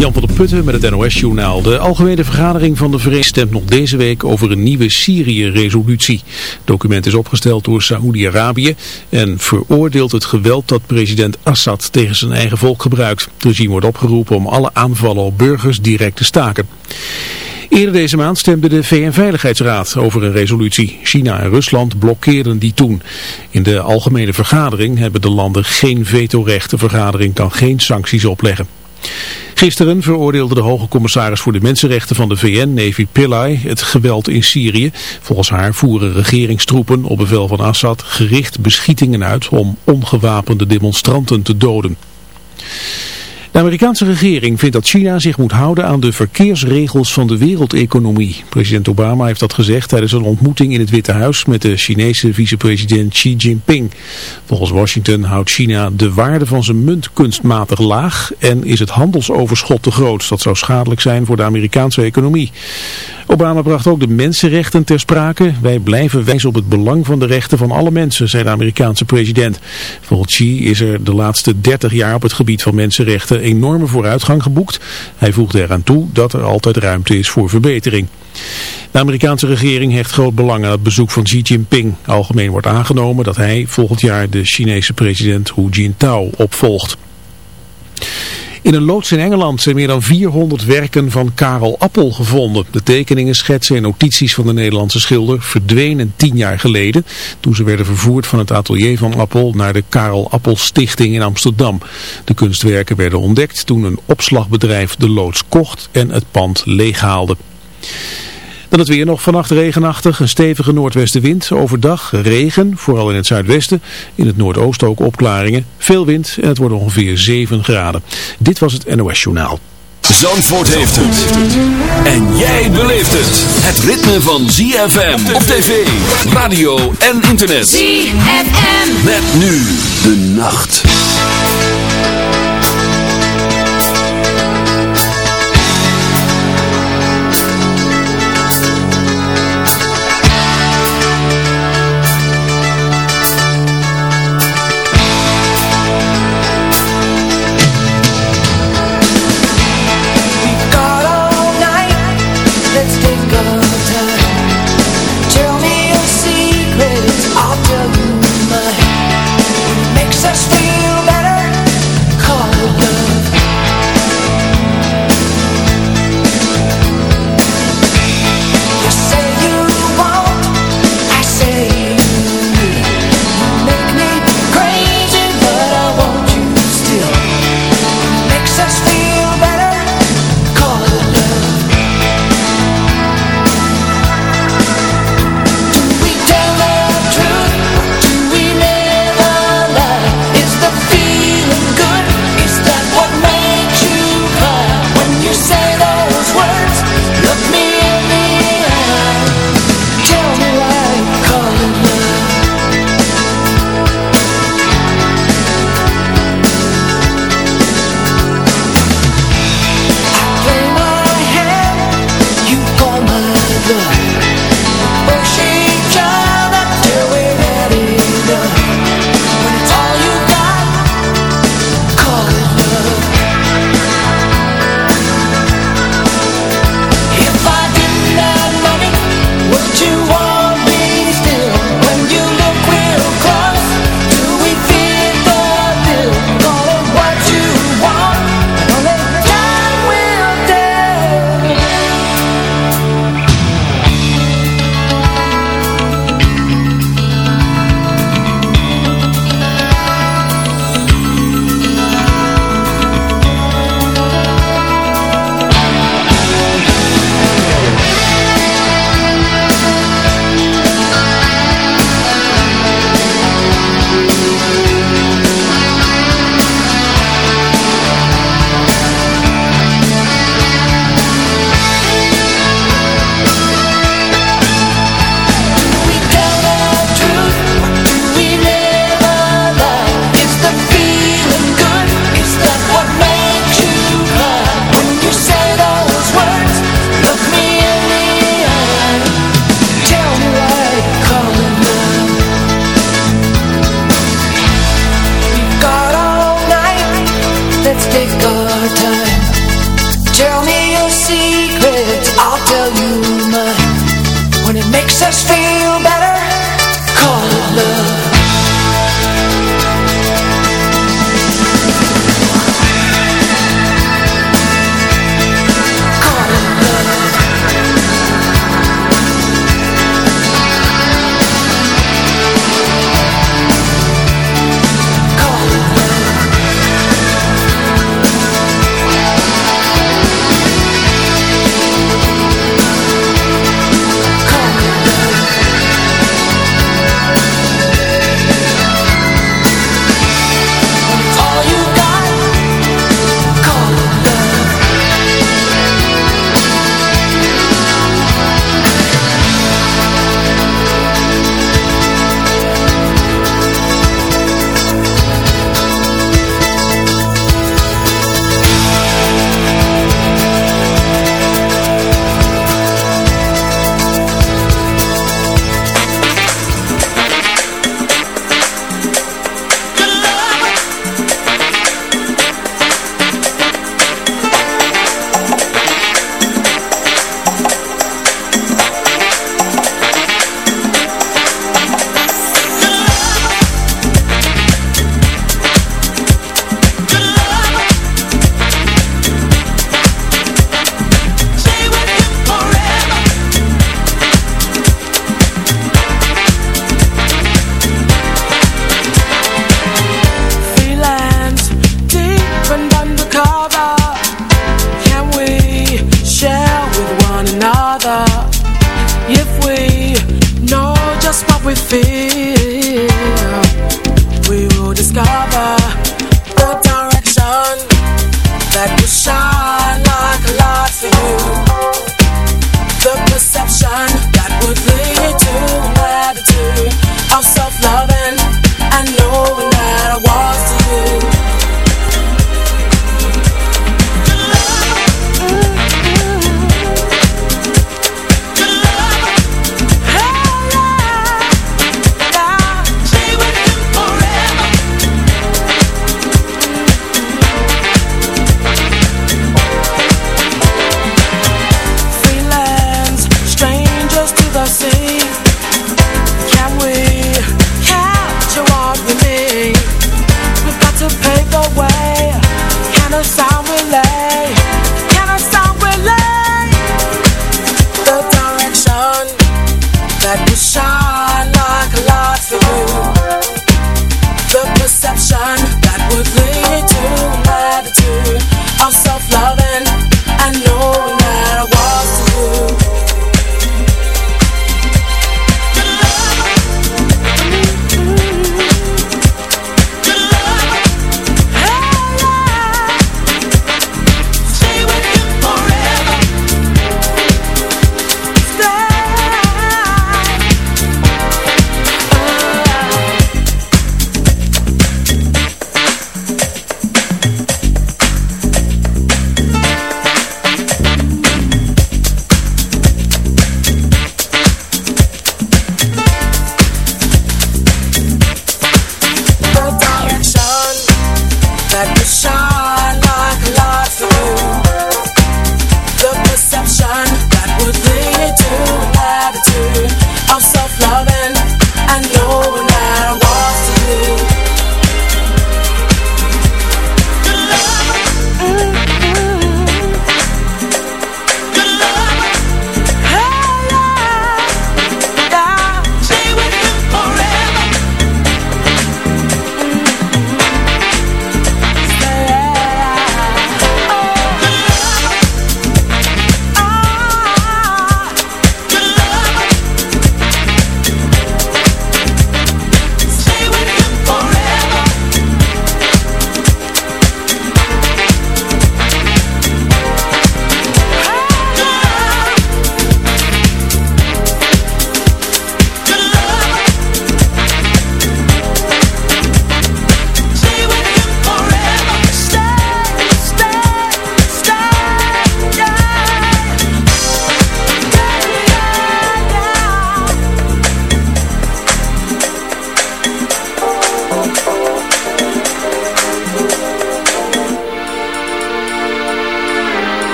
Jan van der Putten met het NOS-journaal. De algemene vergadering van de Verenigde stemt nog deze week over een nieuwe Syrië-resolutie. Het document is opgesteld door Saoedi-Arabië en veroordeelt het geweld dat president Assad tegen zijn eigen volk gebruikt. Het regime wordt opgeroepen om alle aanvallen op burgers direct te staken. Eerder deze maand stemde de VN-veiligheidsraad over een resolutie. China en Rusland blokkeerden die toen. In de algemene vergadering hebben de landen geen vetorecht. De vergadering kan geen sancties opleggen. Gisteren veroordeelde de hoge commissaris voor de mensenrechten van de VN, Nevi Pillay, het geweld in Syrië. Volgens haar voeren regeringstroepen op bevel van Assad gericht beschietingen uit om ongewapende demonstranten te doden. De Amerikaanse regering vindt dat China zich moet houden aan de verkeersregels van de wereldeconomie. President Obama heeft dat gezegd tijdens een ontmoeting in het Witte Huis met de Chinese vicepresident Xi Jinping. Volgens Washington houdt China de waarde van zijn munt kunstmatig laag en is het handelsoverschot te groot. Dat zou schadelijk zijn voor de Amerikaanse economie. Obama bracht ook de mensenrechten ter sprake. Wij blijven wijzen op het belang van de rechten van alle mensen, zei de Amerikaanse president. Volgens Xi is er de laatste 30 jaar op het gebied van mensenrechten enorme vooruitgang geboekt. Hij voegde eraan toe dat er altijd ruimte is voor verbetering. De Amerikaanse regering hecht groot belang aan het bezoek van Xi Jinping. Algemeen wordt aangenomen dat hij volgend jaar de Chinese president Hu Jintao opvolgt. In een loods in Engeland zijn meer dan 400 werken van Karel Appel gevonden. De tekeningen, schetsen en notities van de Nederlandse schilder verdwenen tien jaar geleden. Toen ze werden vervoerd van het atelier van Appel naar de Karel Appel Stichting in Amsterdam. De kunstwerken werden ontdekt toen een opslagbedrijf de loods kocht en het pand leeghaalde. Dan het weer nog vannacht regenachtig, een stevige noordwestenwind. Overdag regen, vooral in het zuidwesten. In het noordoosten ook opklaringen. Veel wind en het wordt ongeveer 7 graden. Dit was het NOS Journaal. Zandvoort heeft het. En jij beleeft het. Het ritme van ZFM op tv, radio en internet. ZFM. Met nu de nacht.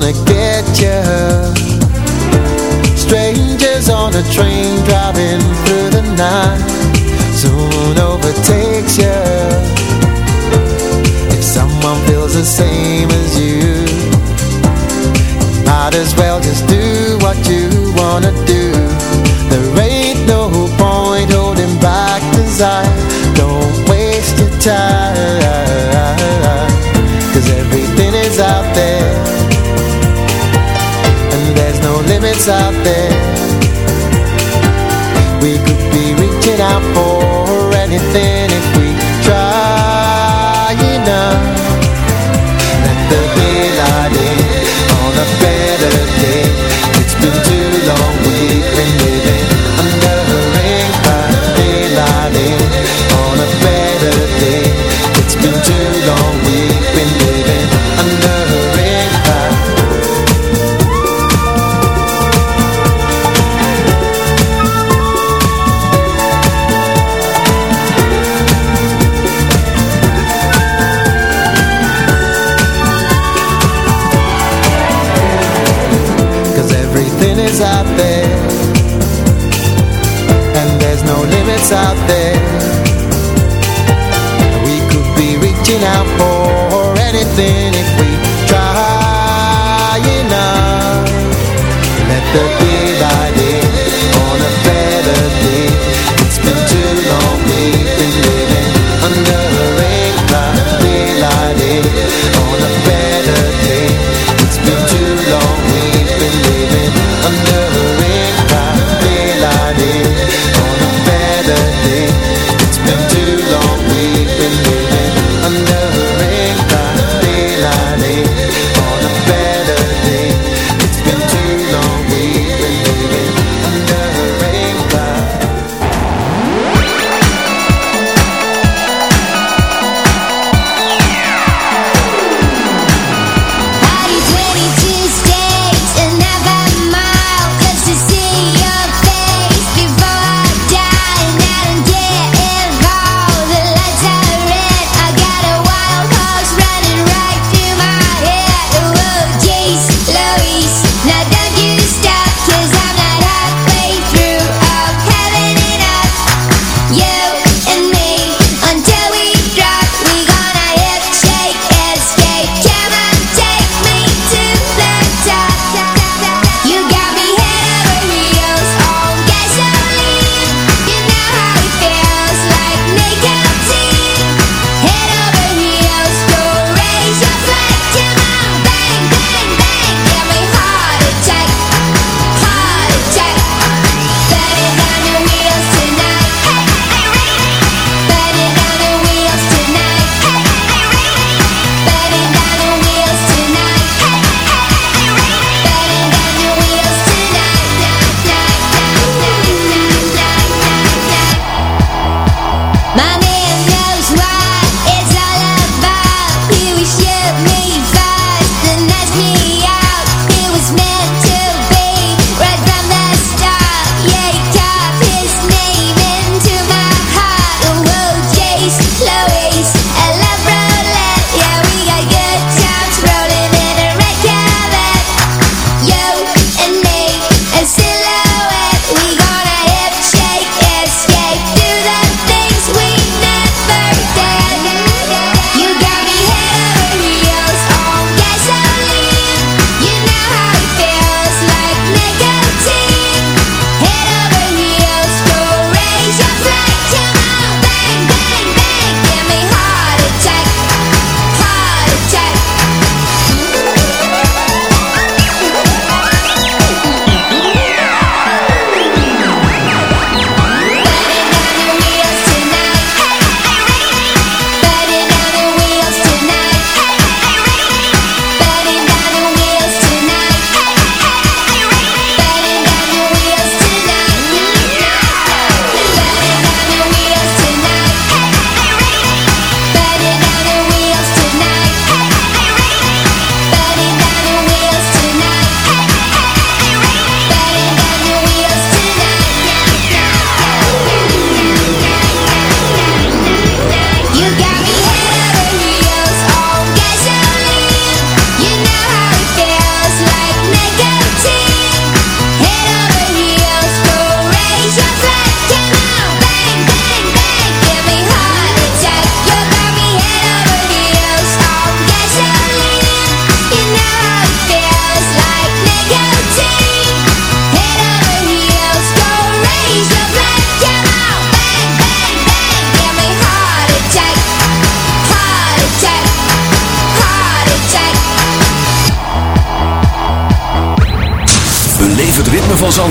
gonna get you Strangers on a train driving nothing We could be reaching out for anything.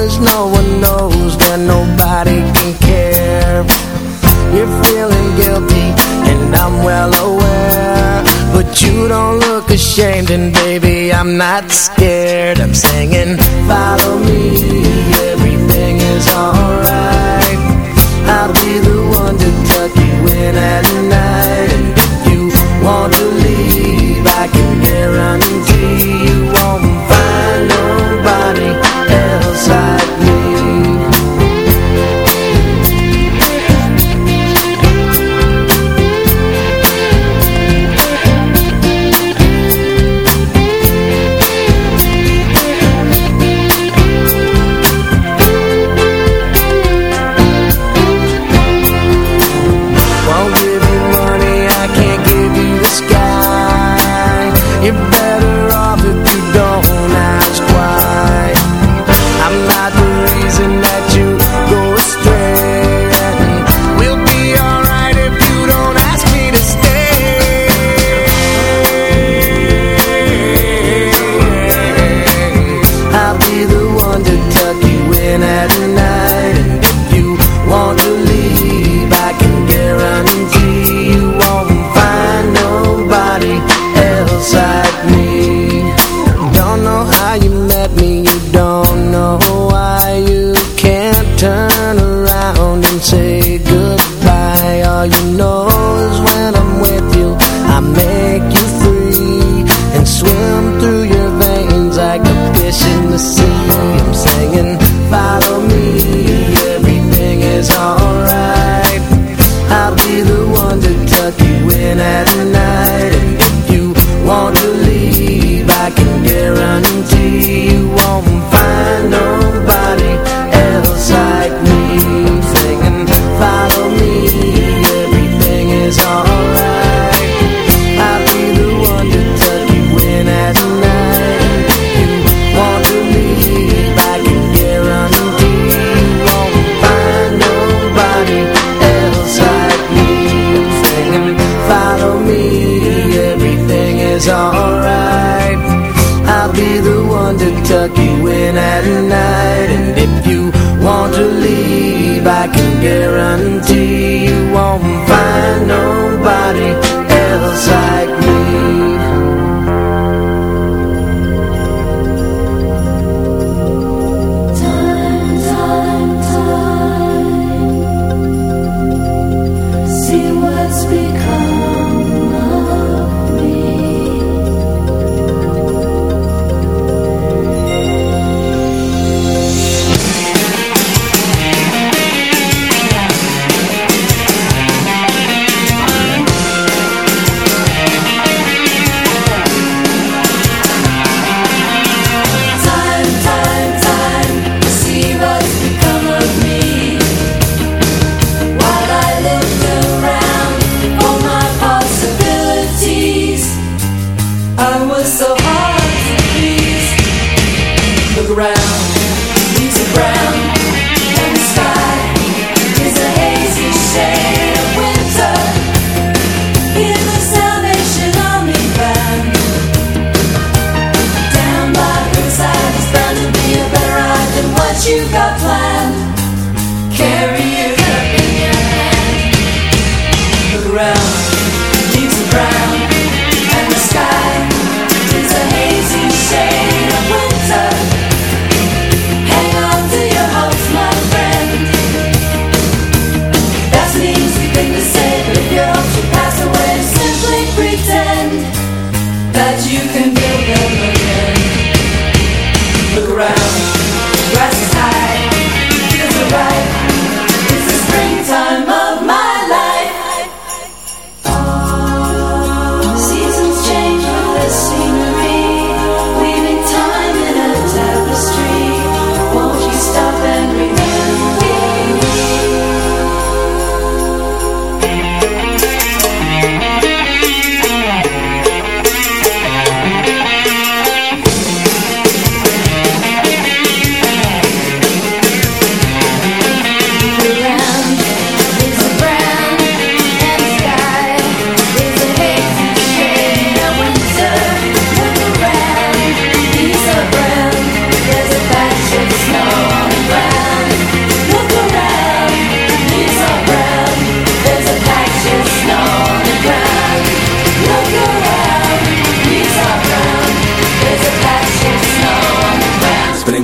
as no one knows When nobody can care. You're feeling guilty And I'm well aware. But you don't look ashamed And baby, I'm not scared. I'm singing Follow me Everything is alright. I'll be the one to tuck you in at night.